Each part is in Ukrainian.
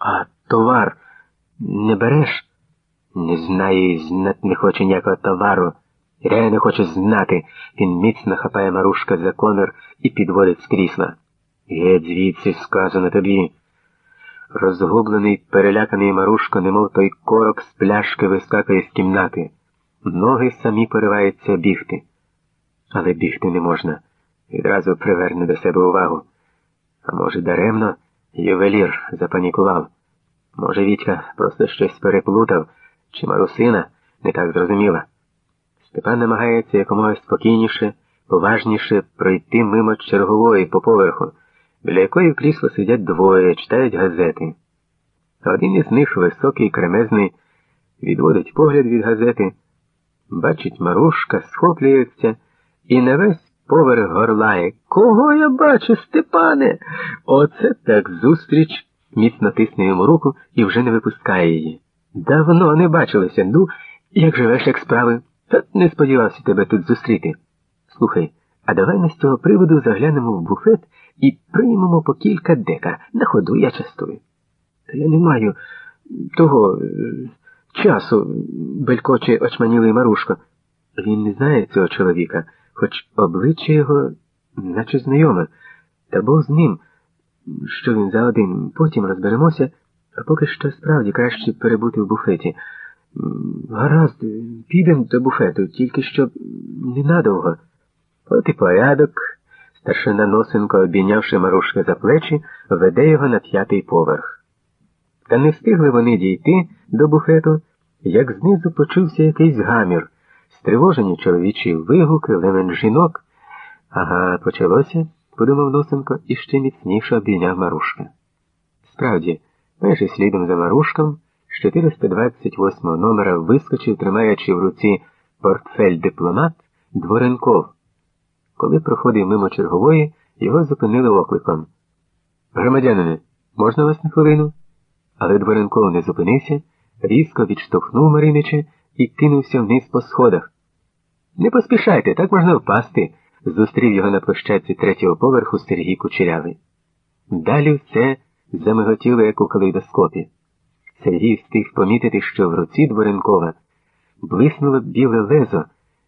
А товар не береш? Не знаю і знати не хоче ніякого товару. Я не хочу знати. Він міцно хапає Марушка за комір і підводить з крісла. Геть звідси сказано тобі. Розгублений, переляканий Марушко, немов той корок з пляшки вискакує з кімнати. Ноги самі пориваються бігти. Але бігти не можна. Відразу приверне до себе увагу. А може, даремно ювелір запанікував. Може, Вітька просто щось переплутав, чи Марусина не так зрозуміла. Степан намагається якомога спокійніше, поважніше пройти мимо чергової по поверху, біля якої в крісло сидять двоє, читають газети. Один із них, високий, кремезний, відводить погляд від газети, бачить Марушка, схоплюється і на весь поверх горлає. Кого я бачу, Степане? Оце так зустріч, міцно тисне йому руку і вже не випускає її. Давно не бачилися. Ну, як живеш, як справи? Та не сподівався тебе тут зустріти. Слухай, а давай ми з цього приводу заглянемо в буфет і приймемо по кілька дека. На ходу я частую. Та я не маю того е, часу, белькоче очманілий Марушко. Він не знає цього чоловіка, хоч обличчя його наче знайоме, та Бог з ним, що він за один, потім розберемося, а поки що справді краще перебути в буфеті. Гаразд, підемо до буфету, тільки щоб ненадовго. От і порядок. Старшина Носенко, обійнявши Марушка за плечі, веде його на п'ятий поверх. Та не встигли вони дійти до буфету, як знизу почувся якийсь гамір, стривожені чоловічі вигуки, лемен жінок. Ага, почалося, подумав Носенко і ще міцніше обійняв Марушка. Справді, майже слідом за Марушком з 428 номера вискочив, тримаючи в руці портфель дипломат Дворенков. Коли проходив мимо чергової, його зупинили окликом. Громадянине, можна вас на хвилину? Але Дворенков не зупинився, різко відштовхнув Маринича і кинувся вниз по сходах. Не поспішайте, так можна впасти, зустрів його на площадці третього поверху Сергій Кучерявий. Далі все замиготіло, як у калейдоскопі. Сергій встиг помітити, що в руці Дворенкова блиснуло біле лезо,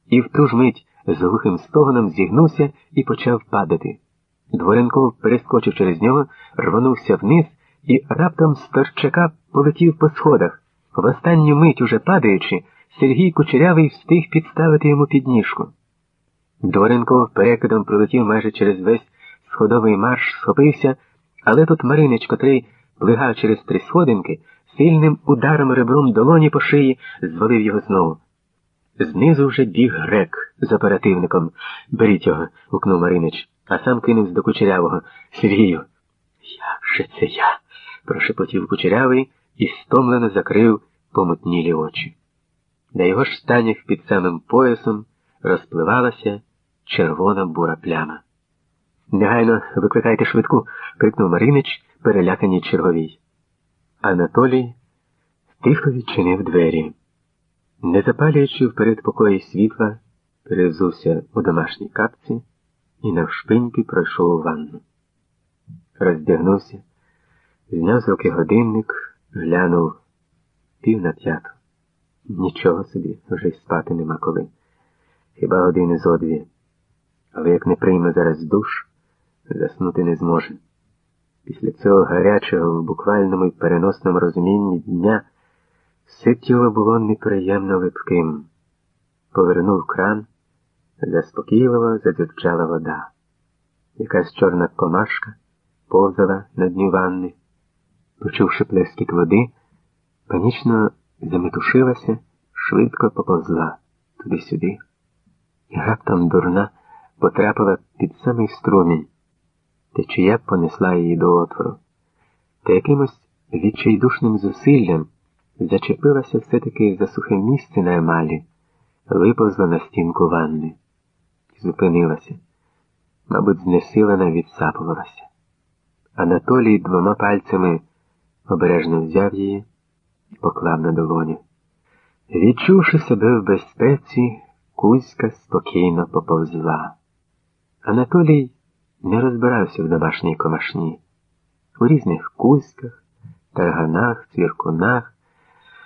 і в ту ж мить з глухим стогоном зігнувся і почав падати. Дворенков перескочив через нього, рвонувся вниз і раптом з торчака полетів по сходах. В останню мить, уже падаючи, Сергій Кучерявий встиг підставити йому підніжку. Дворенков перекидом пролетів майже через весь сходовий марш, схопився, але тут Маринич, котрий плигав через три сходинки, сильним ударом ребром долоні по шиї звалив його знову. Знизу вже біг грек з оперативником. Беріть його, гукнув Маринич, а сам кинувся до кучерявого. Сергію. Як же це я? прошепотів кучерявий і стомлено закрив помутнілі очі. На його штанях під самим поясом розпливалася червона бура пляма. Негайно викликайте швидку, крикнув Маринич, перелякані черговій. Анатолій тихо відчинив двері. Не запалюючи в передпокої світла, перевзувся у домашній капці і навшпиньки пройшов у ванну. Роздягнувся, зняв з руки годинник, глянув пів на п'яту. Нічого собі, вже й спати нема коли. Хіба години зо дві. Але як не прийме зараз душ, заснути не зможе. Після цього гарячого в буквальному і переносному розумінні дня все тіло було неприємно липким. Повернув кран, заспокійливо задзюрчала вода. Якась чорна комашка повзала на дні ванни. Почувши плескіт води, панічно заметушилася, швидко поповзла туди-сюди. І раптом дурна потрапила під самий струмінь. Течія понесла її до отвору. Та якимось відчайдушним зусиллям зачепилася все-таки за сухе місце на емалі, виповзла на стінку ванни. Зупинилася. Мабуть, знесилена відсапувалася. Анатолій двома пальцями обережно взяв її і поклав на долоню. Відчувши себе в безпеці, Кузька спокійно поповзла. Анатолій не розбирався в домашній комашні. У різних кузьках, тарганах, цвіркунах,